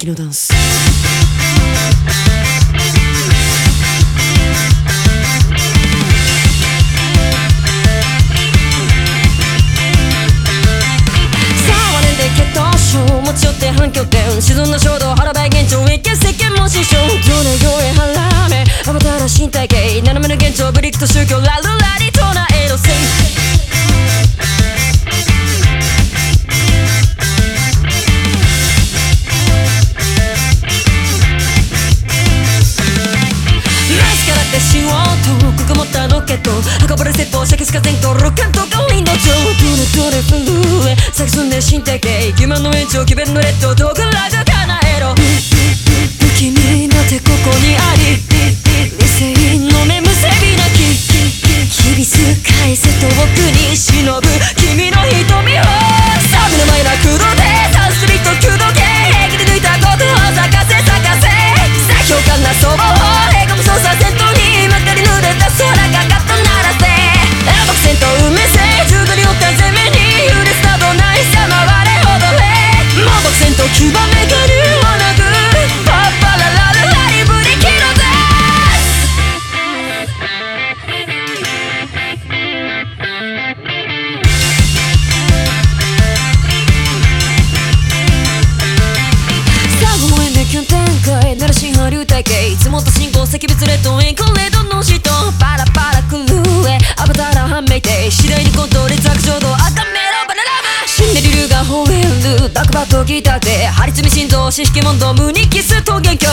敵のダンス。持ち寄って反響点。沈んだ衝動腹ばい現状。一見世間も師匠。情念行へ腹目アバターな身体系。斜めの現状。ブリックと宗教。ラルとここもたのけッ運ばれ説しゃャキかせんとロカント。ガリンの上空のドレフルへ探すんで神けい欺瞞の延長気弁のレッド。ドグラグ叶えろ。君の手ここにあり。石物レッドインコレドの人パラパラ狂えアバターラはめいて次第にコントレザク浄土赤メロバナラマシンデリルが吠える。バクバクギターで張り詰め心臓けモンドムニキスと元凶